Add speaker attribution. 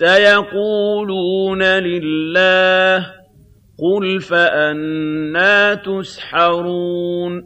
Speaker 1: سَيَقُولُونَ لِلَّهِ ۚ قُلْ فأنا تُسْحَرُونَ